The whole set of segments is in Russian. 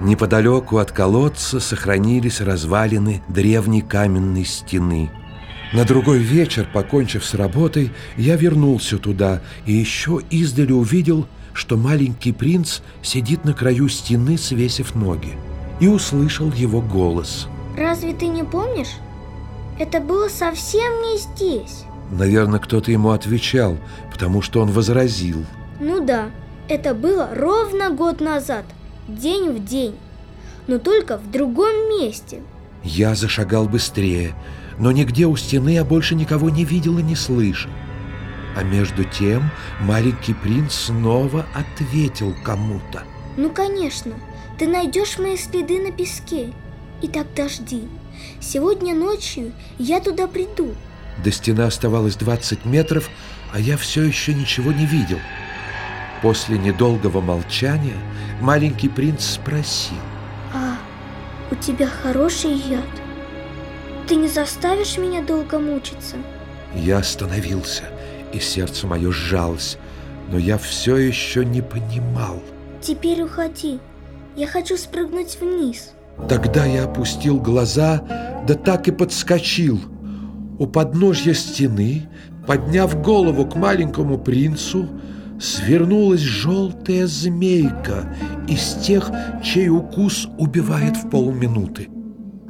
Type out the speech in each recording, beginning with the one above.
Неподалеку от колодца сохранились развалины древней каменной стены. На другой вечер, покончив с работой, я вернулся туда и еще издали увидел, что маленький принц сидит на краю стены, свесив ноги, и услышал его голос. Разве ты не помнишь? Это было совсем не здесь. Наверное, кто-то ему отвечал, потому что он возразил. Ну да, это было ровно год назад, день в день, но только в другом месте. Я зашагал быстрее, но нигде у стены я больше никого не видел и не слышал. А между тем маленький принц снова ответил кому-то. Ну, конечно, ты найдешь мои следы на песке. И тогда жди. Сегодня ночью я туда приду. До стены оставалось 20 метров, а я все еще ничего не видел. После недолгого молчания маленький принц спросил. А у тебя хороший яд? Ты не заставишь меня долго мучиться? Я остановился, и сердце мое сжалось, но я все еще не понимал. Теперь уходи. Я хочу спрыгнуть вниз. Тогда я опустил глаза, да так и подскочил. У подножья стены, подняв голову к маленькому принцу, свернулась желтая змейка из тех, чей укус убивает в полминуты.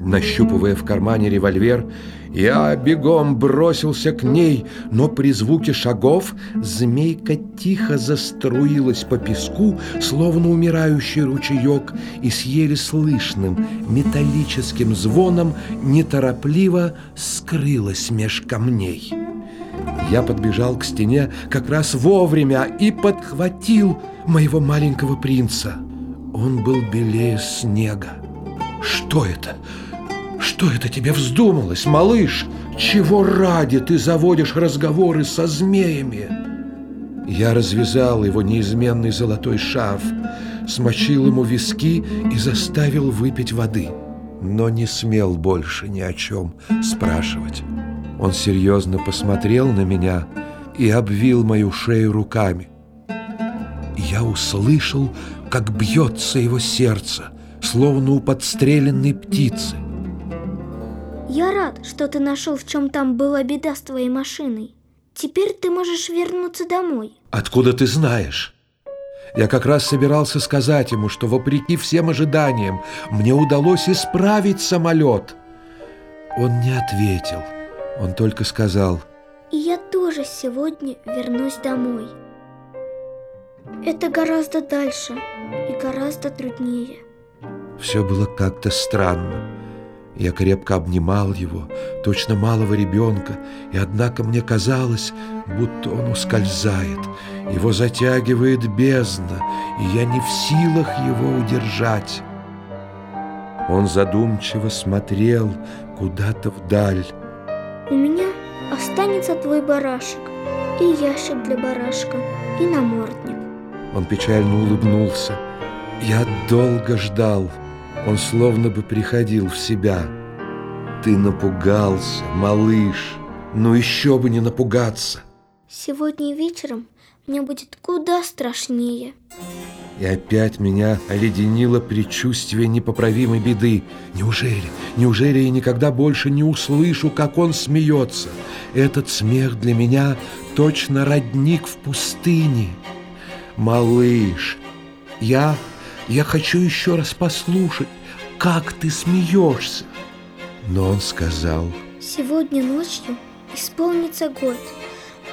Нащупывая в кармане револьвер, я бегом бросился к ней, но при звуке шагов змейка тихо заструилась по песку, словно умирающий ручеек, и с еле слышным металлическим звоном неторопливо скрылась меж камней. Я подбежал к стене как раз вовремя и подхватил моего маленького принца. Он был белее снега. Что это? Что это тебе вздумалось, малыш? Чего ради ты заводишь разговоры со змеями? Я развязал его неизменный золотой шарф, смочил ему виски и заставил выпить воды, но не смел больше ни о чем спрашивать. Он серьезно посмотрел на меня и обвил мою шею руками. Я услышал, как бьется его сердце, словно у подстреленной птицы. Я рад, что ты нашел, в чем там была беда с твоей машиной. Теперь ты можешь вернуться домой. Откуда ты знаешь? Я как раз собирался сказать ему, что вопреки всем ожиданиям мне удалось исправить самолет. Он не ответил. Он только сказал... И я тоже сегодня вернусь домой. Это гораздо дальше и гораздо труднее. Все было как-то странно. Я крепко обнимал его, точно малого ребенка, и однако мне казалось, будто он ускользает. Его затягивает бездна, и я не в силах его удержать. Он задумчиво смотрел куда-то вдаль. У меня останется твой барашек, и ящик для барашка, и намордник. Он печально улыбнулся. Я долго ждал. Он словно бы приходил в себя. Ты напугался, малыш. Ну еще бы не напугаться. Сегодня вечером мне будет куда страшнее. И опять меня оледенило предчувствие непоправимой беды. Неужели, неужели я никогда больше не услышу, как он смеется? Этот смех для меня точно родник в пустыне. Малыш, я я хочу еще раз послушать, как ты смеешься. Но он сказал, Сегодня ночью исполнится год.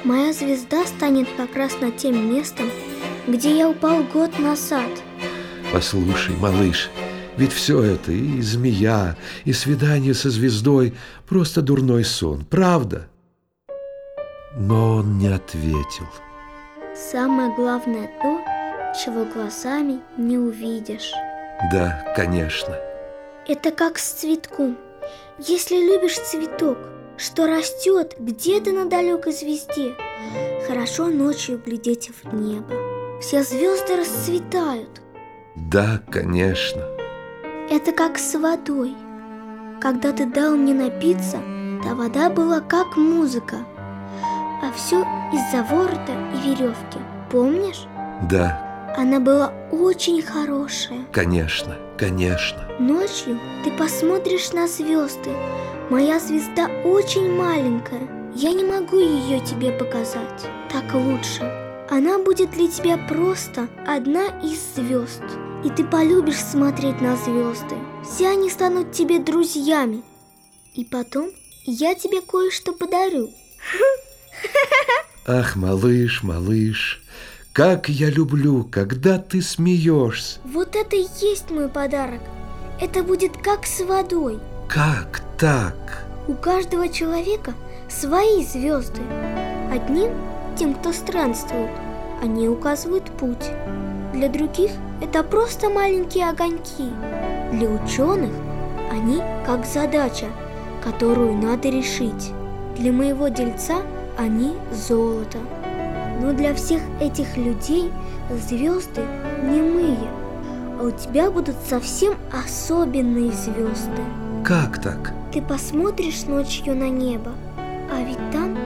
Моя звезда станет как раз над тем местом, где я упал год назад. Послушай, малыш, ведь все это и змея, и свидание со звездой просто дурной сон, правда? Но он не ответил. Самое главное то, чего глазами не увидишь. Да, конечно. Это как с цветком. Если любишь цветок, что растет где-то на далекой звезде, хорошо ночью глядеть в небо. Все звезды расцветают. Да, конечно. Это как с водой. Когда ты дал мне напиться, та вода была как музыка. А все из-за ворота и веревки. Помнишь? Да, Она была очень хорошая. Конечно, конечно. Ночью ты посмотришь на звезды. Моя звезда очень маленькая. Я не могу ее тебе показать. Так лучше. Она будет для тебя просто одна из звезд. И ты полюбишь смотреть на звезды. Все они станут тебе друзьями. И потом я тебе кое-что подарю. Ах, малыш, малыш, как я люблю, когда ты смеешься. Вот это и есть мой подарок. Это будет как с водой. Как так? У каждого человека свои звезды. Одним, тем, кто странствует, они указывают путь. Для других это просто маленькие огоньки. Для ученых они как задача, которую надо решить. Для моего дельца они золото. Но для всех этих людей звезды немые, а у тебя будут совсем особенные звезды. Как так? Ты посмотришь ночью на небо, а ведь там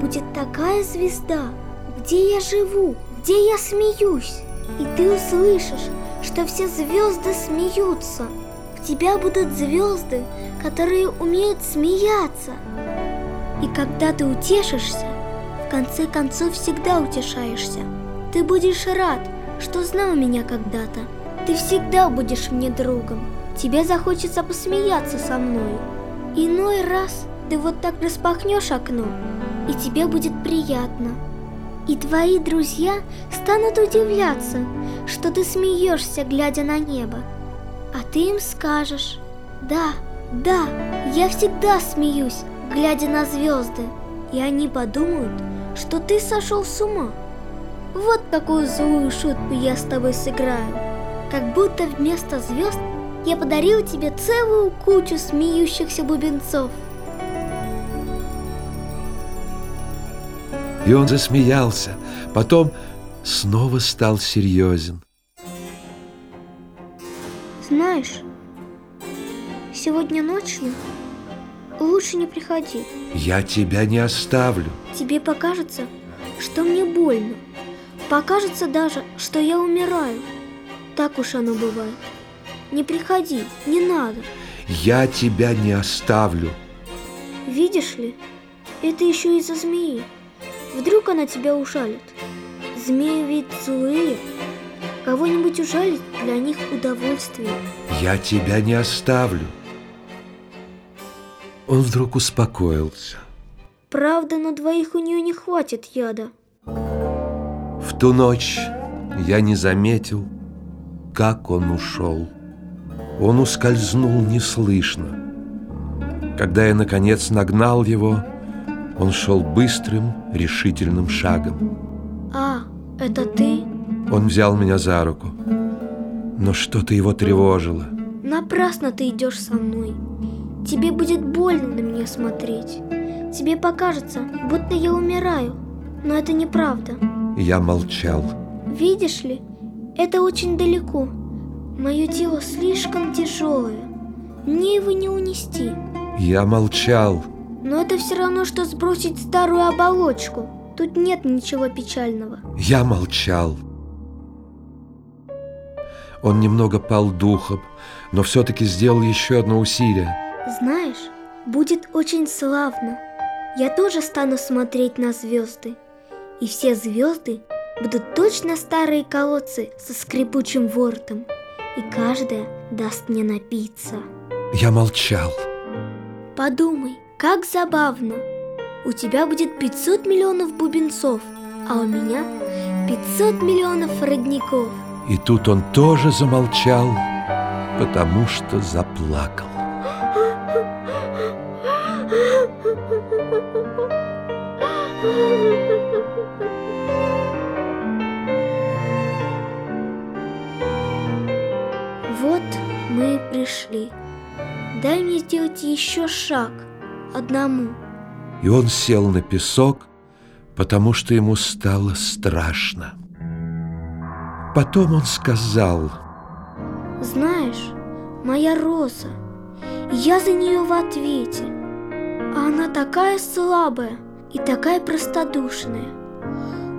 будет такая звезда, где я живу, где я смеюсь. И ты услышишь, что все звезды смеются. У тебя будут звезды, которые умеют смеяться. И когда ты утешишься, в конце концов всегда утешаешься. Ты будешь рад, что знал меня когда-то. Ты всегда будешь мне другом. Тебе захочется посмеяться со мной. Иной раз ты вот так распахнешь окно, и тебе будет приятно. И твои друзья станут удивляться, что ты смеешься, глядя на небо. А ты им скажешь, да, да, я всегда смеюсь, глядя на звезды. И они подумают, что ты сошел с ума. Вот такую злую шутку я с тобой сыграю. Как будто вместо звезд я подарил тебе целую кучу смеющихся бубенцов. И он засмеялся, потом снова стал серьезен. Знаешь, сегодня ночью лучше не приходи. Я тебя не оставлю. Тебе покажется, что мне больно. Покажется даже, что я умираю. Так уж оно бывает. Не приходи, не надо. Я тебя не оставлю. Видишь ли, это еще из-за змеи. Вдруг она тебя ужалит. Змеи ведь злые. Кого-нибудь ужалить для них удовольствие. Я тебя не оставлю. Он вдруг успокоился. Правда, на двоих у нее не хватит яда. В ту ночь я не заметил, как он ушел. Он ускользнул неслышно. Когда я, наконец, нагнал его, он шел быстрым, решительным шагом. А, это ты? Он взял меня за руку. Но что-то его тревожило. Напрасно ты идешь со мной. Тебе будет больно на меня смотреть. Тебе покажется, будто я умираю. Но это неправда. Я молчал. Видишь ли, это очень далеко. Мое тело слишком тяжелое. Мне его не унести. Я молчал. Но это все равно, что сбросить старую оболочку. Тут нет ничего печального. Я молчал. Он немного пал духом, но все-таки сделал еще одно усилие. Знаешь, будет очень славно. Я тоже стану смотреть на звезды. И все звезды будут точно старые колодцы со скрипучим воротом. И каждая даст мне напиться. Я молчал. Подумай, как забавно. У тебя будет 500 миллионов бубенцов, а у меня 500 миллионов родников. И тут он тоже замолчал, потому что заплакал. Вот мы и пришли. Дай мне сделать еще шаг одному. И он сел на песок, потому что ему стало страшно. Потом он сказал, Знаешь, моя роза, я за нее в ответе. А она такая слабая и такая простодушная.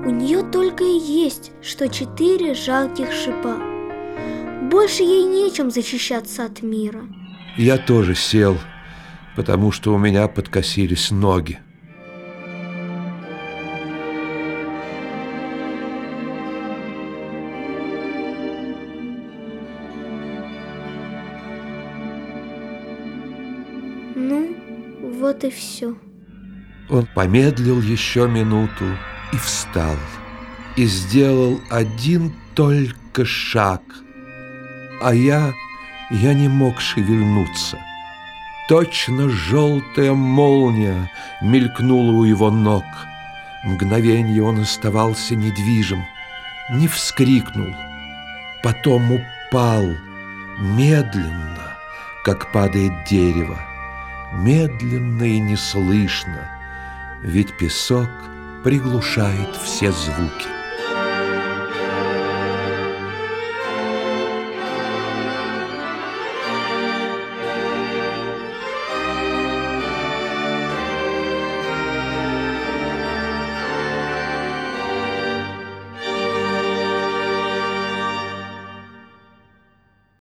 У нее только и есть, что четыре жалких шипа. Больше ей нечем защищаться от мира. Я тоже сел, потому что у меня подкосились ноги. Ну, вот и все. Он помедлил еще минуту и встал, и сделал один только шаг, а я, я не мог шевельнуться. Точно желтая молния мелькнула у его ног. Мгновенье он оставался недвижим, не вскрикнул, потом упал медленно, как падает дерево медленно и неслышно, ведь песок приглушает все звуки.